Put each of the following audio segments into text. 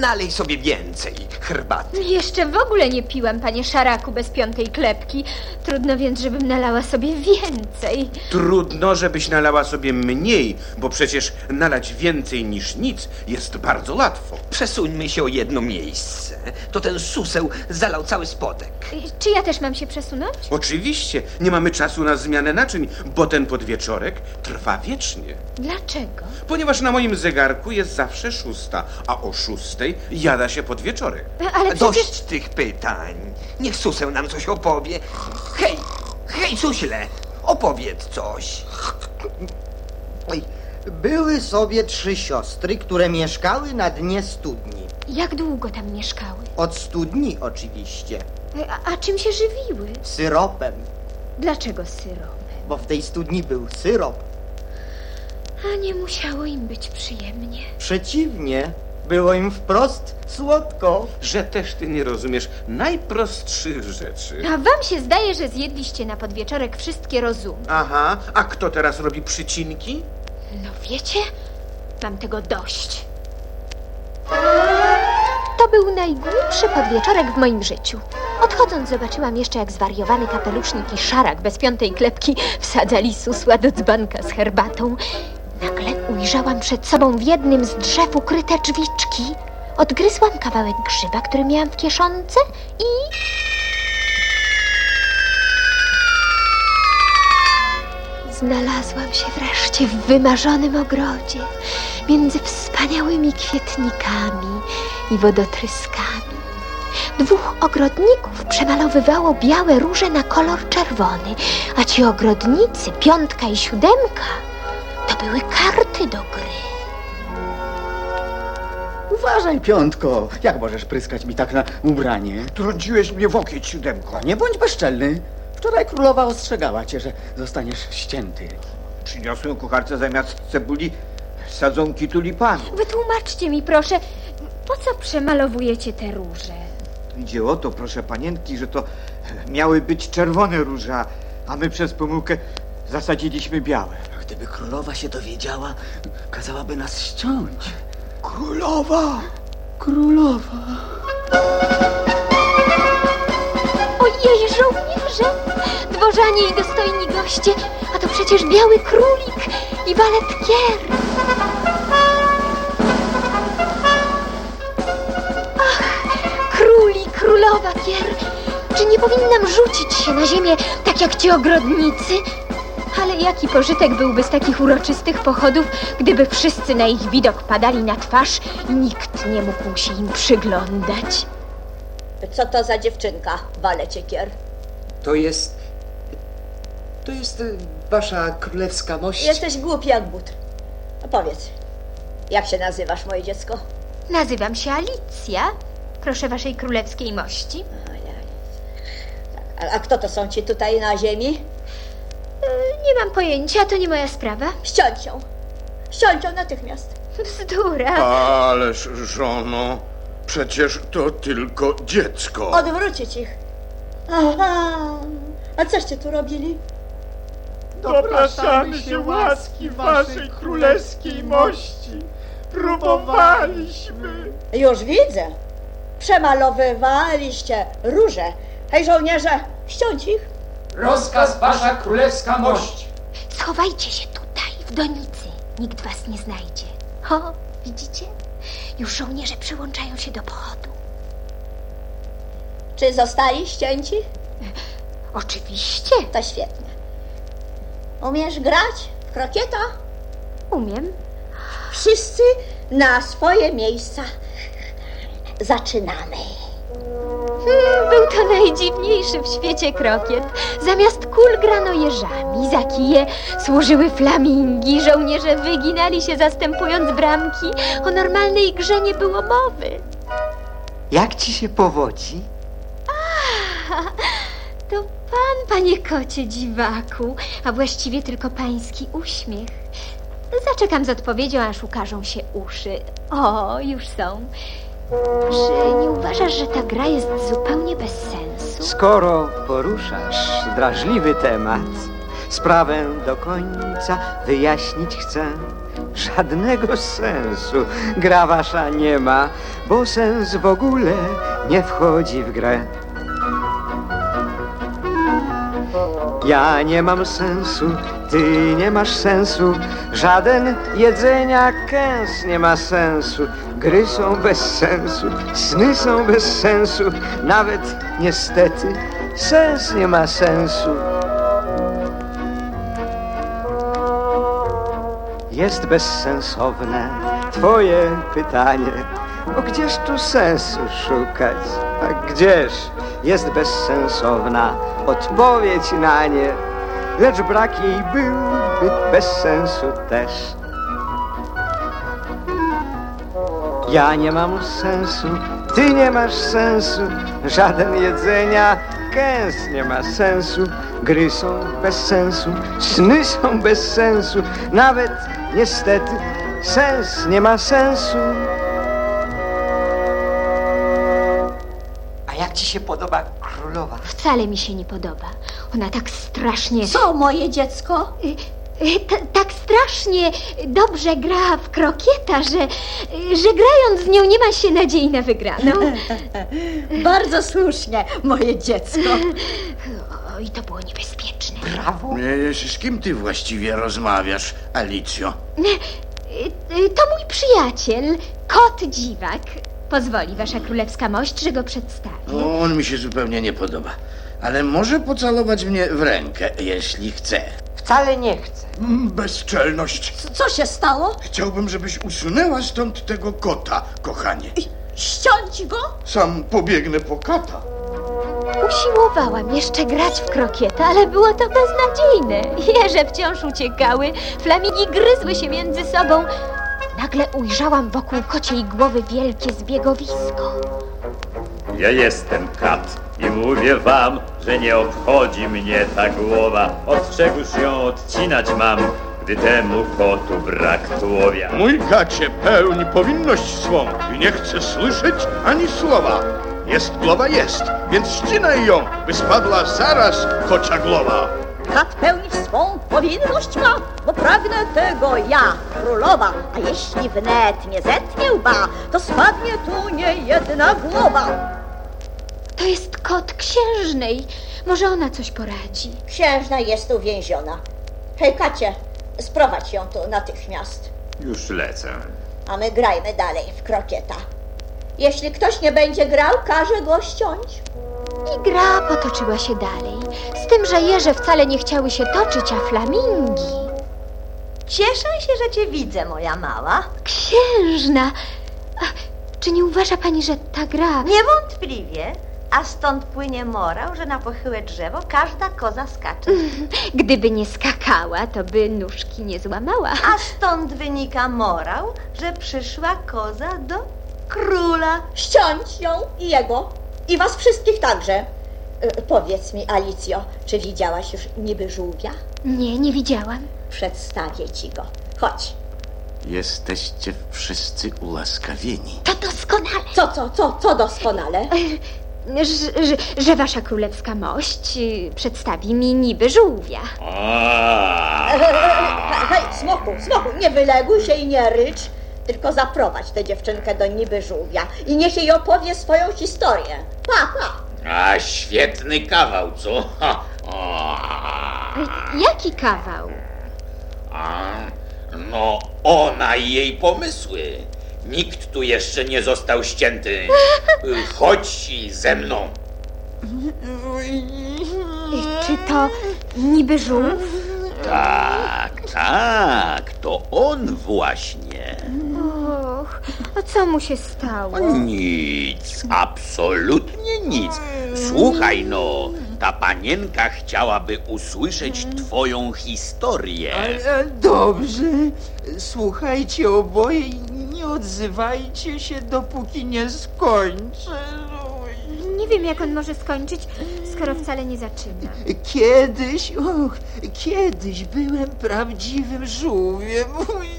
nalej sobie więcej herbaty. Jeszcze w ogóle nie piłam, panie Szaraku, bez piątej klepki. Trudno więc, żebym nalała sobie więcej. Trudno, żebyś nalała sobie mniej, bo przecież nalać więcej niż nic jest bardzo łatwo. Przesuńmy się o jedno miejsce. To ten suseł zalał cały spodek. Czy ja też mam się przesunąć? Oczywiście, nie mamy czasu na zmianę naczyń, bo ten podwieczorek trwa wiecznie. Dlaczego? Ponieważ na moim zegarku jest zawsze szósta, a o szóstej jada się podwieczorek. Ale przecież... Dość tych pytań. Niech suseł nam coś opowie. Hej, hej, suśle, opowiedz coś. Oj, Były sobie trzy siostry, które mieszkały na dnie studni. Jak długo tam mieszkały? Od studni oczywiście. A, a czym się żywiły? Syropem, Dlaczego syropem? bo w tej studni był syrop. A nie musiało im być przyjemnie. Przeciwnie, było im wprost słodko. Że też ty nie rozumiesz najprostszych rzeczy. A wam się zdaje, że zjedliście na podwieczorek wszystkie rozumy. Aha, a kto teraz robi przycinki? No wiecie, mam tego dość. To był najgłupszy podwieczorek w moim życiu. Odchodząc zobaczyłam jeszcze, jak zwariowany kapelusznik i szarak bez piątej klepki wsadzali susła do dzbanka z herbatą. Nagle ujrzałam przed sobą w jednym z drzew ukryte drzwiczki. Odgryzłam kawałek grzyba, który miałam w kieszonce i... Znalazłam się wreszcie w wymarzonym ogrodzie, między wspaniałymi kwietnikami i wodotryskami. Dwóch ogrodników przemalowywało białe róże na kolor czerwony, a ci ogrodnicy, piątka i siódemka, to były karty do gry. Uważaj, piątko. Jak możesz pryskać mi tak na ubranie? Trąciłeś mnie w okieć, siódemko. Nie bądź bezczelny. Wczoraj królowa ostrzegała cię, że zostaniesz ścięty. Przyniosłem kucharce zamiast cebuli sadzonki tulipanu. Wytłumaczcie mi proszę, po co przemalowujecie te róże? Idzie o to, proszę panienki, że to miały być czerwone róże, a- a my przez pomyłkę zasadziliśmy białe. Gdyby królowa się dowiedziała, kazałaby nas ściąć. Królowa! Królowa. Ojej, żołnierze! Dworzanie i dostojni goście, a to przecież biały królik i walet kier. Ach, króli, królowa kier, czy nie powinnam rzucić się na ziemię, tak jak ci ogrodnicy? Ale jaki pożytek byłby z takich uroczystych pochodów, gdyby wszyscy na ich widok padali na twarz i nikt nie mógł się im przyglądać? Co to za dziewczynka, waleciekier? To jest. To jest y, wasza królewska mość. Jesteś głupi jak but. No powiedz, jak się nazywasz, moje dziecko? Nazywam się Alicja. Proszę waszej królewskiej mości. A, a kto to są ci tutaj na ziemi? Nie mam pojęcia, to nie moja sprawa. Ściąć ją. Ściąć ją natychmiast. Bzdura. Ależ, żono, przecież to tylko dziecko. Odwrócić ich. Aha. A coście tu robili? Dopraszamy się łaski waszej królewskiej mości. Próbowaliśmy. Już widzę. Przemalowywaliście róże. Hej, żołnierze, ściąć ich. Rozkaz wasza królewska mość. Schowajcie się tutaj, w donicy. Nikt was nie znajdzie. O, widzicie? Już żołnierze przyłączają się do pochodu. Czy zostali ścięci? Oczywiście. To świetnie. Umiesz grać w krokieta? Umiem. Wszyscy na swoje miejsca. Zaczynamy. Był to najdziwniejszy w świecie krokiet. Zamiast kul grano jeżami, za kije służyły flamingi, żołnierze wyginali się zastępując bramki. O normalnej grze nie było mowy. Jak ci się powodzi? To pan, panie kocie dziwaku, a właściwie tylko pański uśmiech. Zaczekam z odpowiedzią, aż ukażą się uszy. O, już są. Czy nie uważasz, że ta gra jest zupełnie bez sensu? Skoro poruszasz drażliwy temat, sprawę do końca wyjaśnić chcę. Żadnego sensu gra wasza nie ma, bo sens w ogóle nie wchodzi w grę. Ja nie mam sensu, ty nie masz sensu, żaden jedzenia kęs nie ma sensu. Gry są bez sensu, sny są bez sensu, nawet niestety sens nie ma sensu. Jest bezsensowne twoje pytanie, bo gdzież tu sensu szukać? A gdzież jest bezsensowna odpowiedź na nie, lecz brak jej byłby bez sensu też. Ja nie mam sensu, ty nie masz sensu, żaden jedzenia kęs nie ma sensu, gry są bez sensu, sny są bez sensu, nawet niestety sens nie ma sensu. Ci się podoba królowa? Wcale mi się nie podoba. Ona tak strasznie. Co, moje dziecko? Y, y, ta- tak strasznie dobrze gra w krokieta, że, że grając z nią nie ma się nadziei na wygraną. Bardzo słusznie, moje dziecko. Oj, to było niebezpieczne. Brawo. Z kim ty właściwie rozmawiasz, Alicjo? Y, To mój przyjaciel, kot dziwak. Pozwoli wasza królewska mość, że go przedstawię. O, On mi się zupełnie nie podoba. Ale może pocalować mnie w rękę, jeśli chce. Wcale nie chcę. Mm, Bezczelność. Co się stało? Chciałbym, żebyś usunęła stąd tego kota, kochanie. Ściąć go? Sam pobiegnę po kata. Usiłowałam jeszcze grać w krokieta, ale było to beznadziejne. Jeże wciąż uciekały, flamingi gryzły się między sobą. Nagle ujrzałam wokół kociej głowy wielkie zbiegowisko. Ja jestem kat i mówię wam, że nie obchodzi mnie ta głowa. Od czegoż ją odcinać mam, gdy temu kotu brak tułowia. Mój gacie, pełni powinność swą i nie chce słyszeć ani słowa. Jest głowa jest, więc ścinaj ją, by spadła zaraz kocia głowa. Kat pełnić swą powinność ma, bo pragnę tego ja, królowa. A jeśli wnet nie zetnie łba, to spadnie tu nie jedna głowa. To jest kot księżnej. Może ona coś poradzi. Księżna jest uwięziona. Hej, Kacie, sprowadź ją tu natychmiast. Już lecę. A my grajmy dalej w krokieta. Jeśli ktoś nie będzie grał, każe go ściąć. I gra potoczyła się dalej. Z tym, że jeże wcale nie chciały się toczyć, a flamingi. Cieszę się, że cię widzę, moja mała. Księżna! A, czy nie uważa pani, że ta gra... Niewątpliwie. A stąd płynie morał, że na pochyłe drzewo każda koza skacze. Gdyby nie skakała, to by nóżki nie złamała. A stąd wynika morał, że przyszła koza do króla. Ściąć ją i jego. I was wszystkich także. Y, powiedz mi, Alicjo, czy widziałaś już niby żółwia? Nie, nie widziałam. Przedstawię ci go. Chodź. Jesteście wszyscy ułaskawieni. To doskonale. Co, co, co, co doskonale? Że, że, że wasza królewska mość y, przedstawi mi niby żółwia. Hej, hej, smoku, smoku, nie wyleguj się i nie rycz, tylko zaprowadź tę dziewczynkę do niby żółwia i niech jej opowie swoją historię. Pa, pa. A świetny kawał, co? Ha, o, Jaki kawał? a, no, ona i jej pomysły. Nikt tu jeszcze nie został ścięty. Chodź ze mną. Czy to niby żółw? Tak, tak, to on właśnie. Och, a co mu się stało? Nic, absolutnie nic. Słuchaj no, ta panienka chciałaby usłyszeć twoją historię. E, Dobrze, słuchajcie oboje i nie odzywajcie się, dopóki nie skończę. Nie wiem, jak on może skończyć, skoro wcale nie zaczyna. Kiedyś, och, kiedyś byłem prawdziwym żółwiem. Uj.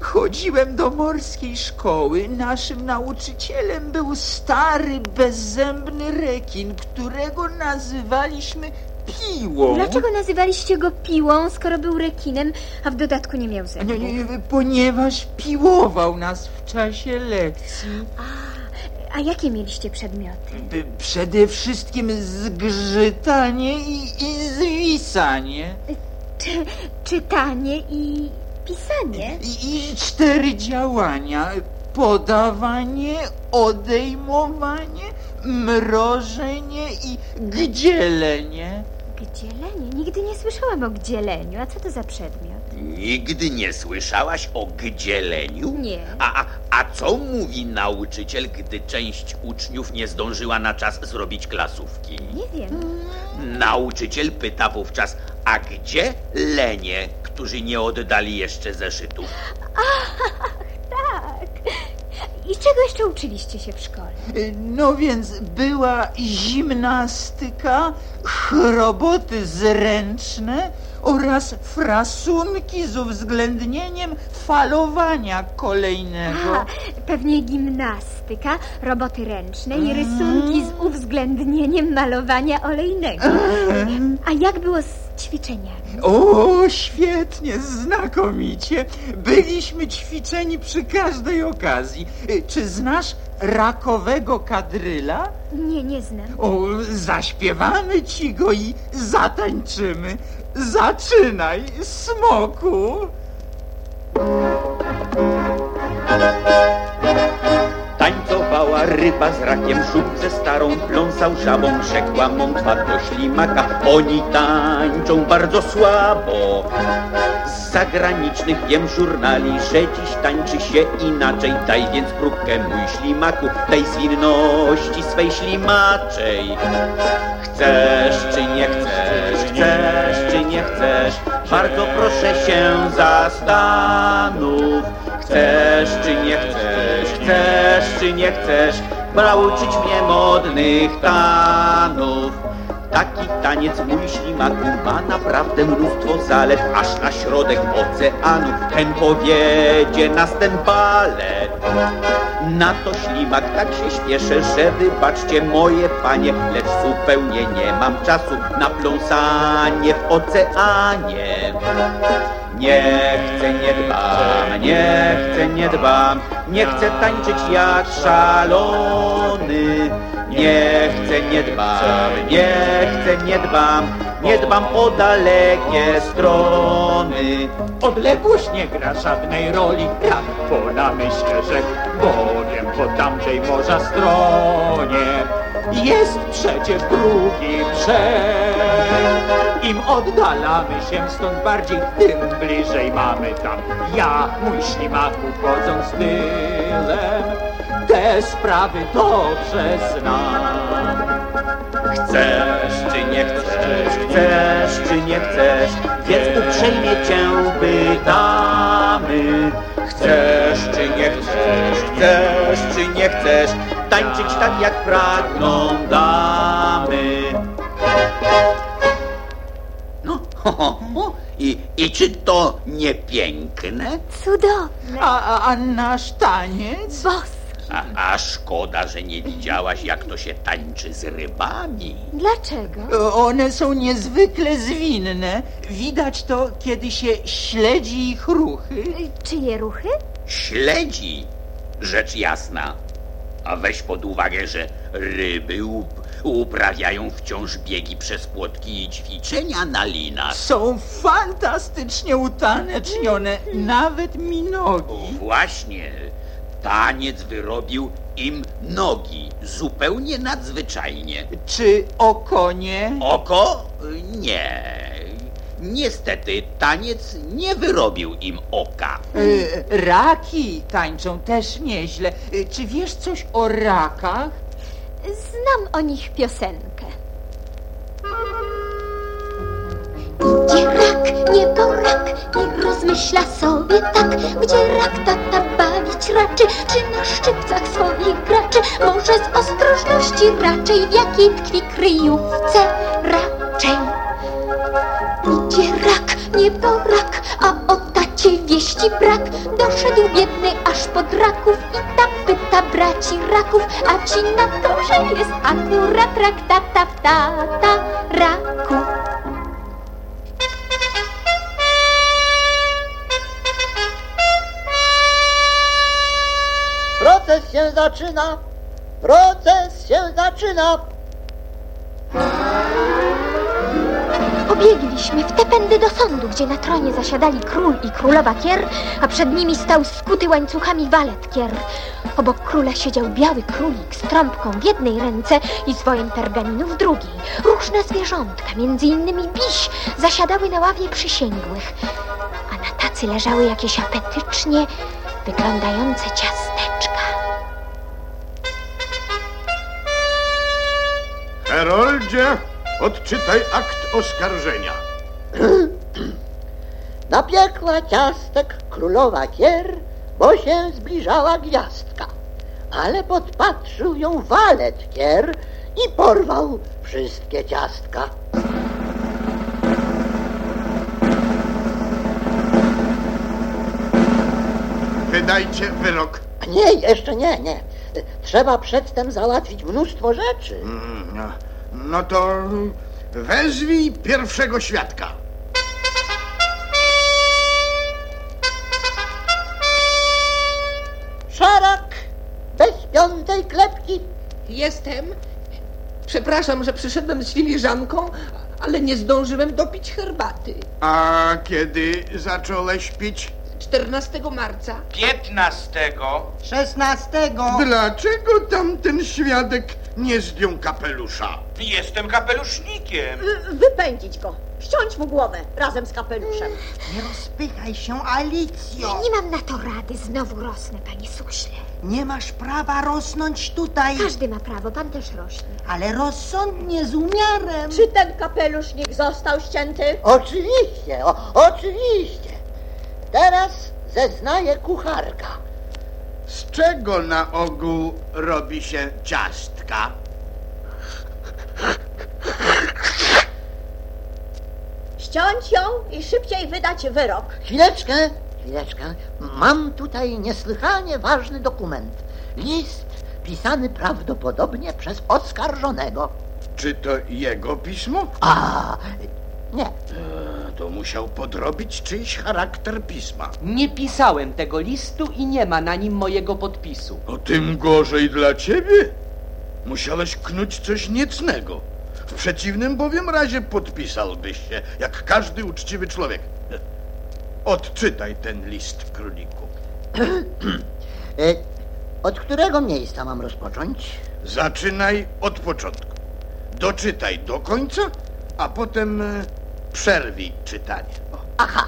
Chodziłem do morskiej szkoły. Naszym nauczycielem był stary, bezzębny rekin, którego nazywaliśmy piłą. Dlaczego nazywaliście go piłą, skoro był rekinem, a w dodatku nie miał zębów? Nie, nie, ponieważ piłował nas w czasie lekcji. A jakie mieliście przedmioty? Przede wszystkim zgrzytanie i, i zwisanie. Czy, czytanie i pisanie? I, I cztery działania. Podawanie, odejmowanie, mrożenie i gdzielenie. Gdzielenie? Nigdy nie słyszałam o gdzieleniu. A co to za przedmiot? Nigdy nie słyszałaś o gdzieleniu? Nie. A, a, a co mówi nauczyciel, gdy część uczniów nie zdążyła na czas zrobić klasówki? Nie wiem. Nauczyciel pyta wówczas, a gdzie lenie, którzy nie oddali jeszcze zeszytów? Tak. I czego jeszcze uczyliście się w szkole? No więc była gimnastyka, chroboty zręczne oraz frasunki z uwzględnieniem falowania kolejnego. A, pewnie gimnastyka, roboty ręczne i rysunki z uwzględnieniem malowania olejnego. A jak było z ćwiczeniami? O, świetnie, znakomicie. Byliśmy ćwiczeni przy każdej okazji. Y, Czy znasz rakowego kadryla? Nie, nie znam. O, zaśpiewamy ci go i zatańczymy. Zaczynaj, smoku. Tańcowała ryba z rakiem, żółt ze starą pląsał żabą, rzekła mątwa do ślimaka, oni tańczą bardzo słabo. Z zagranicznych wiem żurnali, że dziś tańczy się inaczej, daj więc próbkę mój ślimaku, tej zwinności swej ślimaczej. Chcesz czy nie chcesz, chcesz czy nie chcesz, bardzo proszę się zastanów. Chcesz czy nie chcesz, chcesz czy nie chcesz, nauczyć mnie modnych tanów. Taki taniec mój ślimaku ma naprawdę mnóstwo zalet, aż na środek oceanu ten powiedzie nas ten balet. Na to ślimak tak się śpieszę, że wybaczcie moje panie, lecz zupełnie nie mam czasu na pląsanie w oceanie. Nie chcę, nie dbam, nie chcę, nie dbam, nie chcę tańczyć jak szalony. Nie chcę, nie dbam, nie chcę, nie dbam, nie dbam o dalekie strony. Odległość nie gra żadnej roli, jak po namyśle rzek, bowiem po tamtej morza stronie jest przecież drugi brzeg. Im oddalamy się stąd bardziej, tym bliżej mamy tam. Ja, mój ślimaku, chodząc tylem, te sprawy dobrze znam. Chcesz czy nie chcesz, chcesz czy nie chcesz, więc uprzejmie cię pytamy. Chcesz czy nie chcesz, chcesz czy nie chcesz, tańczyć tak jak pragną damy. No, ho, ho, ho. I, I czy to nie piękne? Cudowne. A, a, a nasz taniec? Boski. A, a szkoda, że nie widziałaś, jak to się tańczy z rybami. Dlaczego? One są niezwykle zwinne. Widać to, kiedy się śledzi ich ruchy. Czyje ruchy? Śledzi, rzecz jasna. A weź pod uwagę, że ryby up uprawiają wciąż biegi przez płotki i ćwiczenia na linach. Są fantastycznie utanecznione, nawet mi nogi. Właśnie, taniec wyrobił im nogi, zupełnie nadzwyczajnie. Czy oko nie? Oko? Nie. Niestety, taniec nie wyrobił im oka. E, Raki tańczą też nieźle. E, Czy wiesz coś o rakach? Znam o nich piosenkę. Idzie rak, nieborak i rozmyśla sobie tak, gdzie rak tata bawić raczy, czy na szczypcach swoich graczy, może z ostrożności raczej, w jakiej tkwi kryjówce raczej. Idzie rak, nieborak, a o tacie wieści brak, doszedł biedny aż pod raków i tam pyta braci raków, a ci na to, że jest akurat rak tata w tata raku. Się zaczyna! Proces się zaczyna! Pobiegliśmy w te pędy do sądu, gdzie na tronie zasiadali król i królowa Kier, a przed nimi stał skuty łańcuchami walet Kier. Obok króla siedział biały królik z trąbką w jednej ręce i swoim pergaminu w drugiej. Różne zwierzątka, między innymi biś, zasiadały na ławie przysięgłych, a na tacy leżały jakieś apetycznie wyglądające ciasteczka. Heroldzie, odczytaj akt oskarżenia. Napiekła ciastek królowa Kier, bo się zbliżała gwiazdka. Ale podpatrzył ją walet Kier i porwał wszystkie ciastka. Wydajcie wyrok. Nie, jeszcze nie, nie. Trzeba przedtem załatwić mnóstwo rzeczy. Mm, No, no to wezwij pierwszego świadka. Szarak bez piątej klepki. Jestem. Przepraszam, że przyszedłem z filiżanką, ale nie zdążyłem dopić herbaty. A kiedy zacząłeś pić? 14 marca. 15. Szesnastego. Dlaczego tamten świadek nie zdjął kapelusza? Jestem kapelusznikiem. Wypędzić go. Ściąć mu głowę razem z kapeluszem. Nie rozpychaj się, Alicjo. Nie mam na to rady, znowu rosnę, panie suśle. Nie masz prawa rosnąć tutaj, Każdy ma prawo, pan też rośnie. ale rozsądnie, z umiarem. Czy ten kapelusznik został ścięty? Oczywiście, o, oczywiście. Teraz zeznaje kucharka. Z czego na ogół robi się ciastka? Ściąć ją i szybciej wydać wyrok. Chwileczkę, chwileczkę. Mam tutaj niesłychanie ważny dokument. List pisany prawdopodobnie przez oskarżonego. Czy to jego pismo? A, nie. To musiał podrobić czyjś charakter pisma. Nie pisałem tego listu i nie ma na nim mojego podpisu. O tym gorzej dla ciebie. Musiałeś knuć coś niecnego. W przeciwnym bowiem razie podpisałbyś się, jak każdy uczciwy człowiek. Odczytaj ten list, króliku. E, Od którego miejsca mam rozpocząć? Zaczynaj od początku. Doczytaj do końca, a potem e, przerwij czytanie. Aha.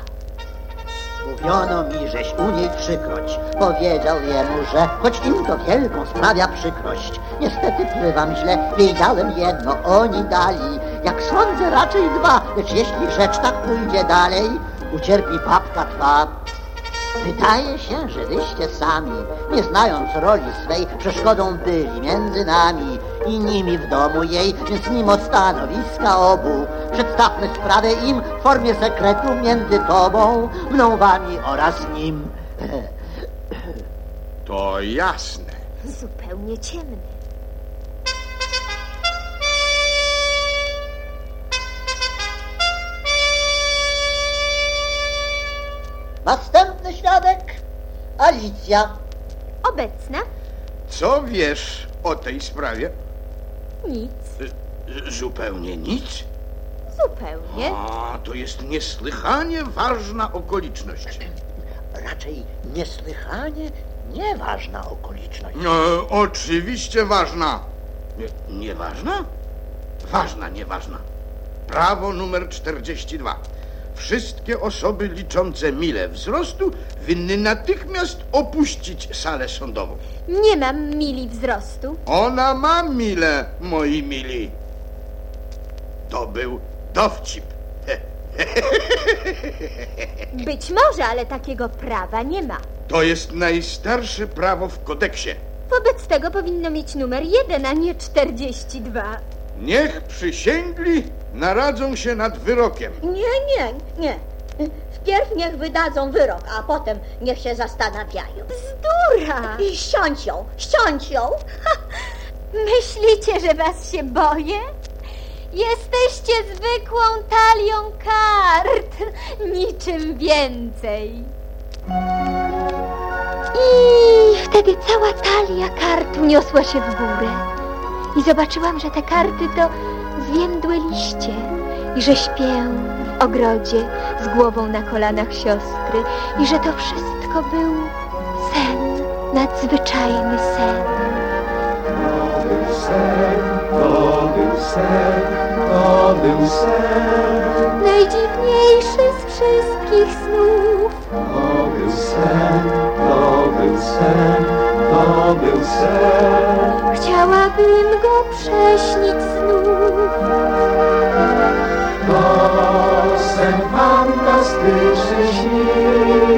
Mówiono mi, żeś u niej trzykroć. Powiedział jemu, że choć im to wielką sprawia przykrość. Niestety bywam źle, wiedziałem jedno, oni dali. Jak sądzę raczej dwa, lecz jeśli rzecz tak pójdzie dalej, ucierpi babka twa. Wydaje się, że wyście sami, nie znając roli swej, przeszkodą byli między nami i nimi w domu jej, więc mimo stanowiska obu, przedstawmy sprawę im w formie sekretu między tobą, mną, wami oraz nim. To jasne. Zupełnie ciemny. Następny świadek, Alicja. Obecna? Co wiesz o tej sprawie? Nic. E, Zupełnie nic? Zupełnie. A, to jest niesłychanie ważna okoliczność. Raczej niesłychanie nieważna okoliczność. No, oczywiście ważna. Nie, nieważna? Ważna, nieważna. Prawo numer 42. Wszystkie osoby liczące mile wzrostu winny natychmiast opuścić salę sądową. Nie mam mili wzrostu. Ona ma mile, moi mili. To był dowcip. Być może, ale takiego prawa nie ma. To jest najstarsze prawo w kodeksie. Wobec tego powinno mieć numer 1, a nie 42. Niech przysięgli naradzą się nad wyrokiem. Nie, nie, nie. Wpierw niech wydadzą wyrok, a potem niech się zastanawiają. Bzdura! I ściąć ją, ściąć ją. Myślicie, że was się boję? Jesteście zwykłą talią kart, niczym więcej. I Wtedy cała talia kart uniosła się w górę. I zobaczyłam, że te karty to zwiędłe liście i że śpię w ogrodzie z głową na kolanach siostry i że to wszystko był sen, nadzwyczajny sen. To był sen, to był sen, to był sen. Najdziwniejszy z wszystkich snów. To był sen, to był sen, to był sen. Chciałabym go prześnić znów. To sen fantastyczny śnił.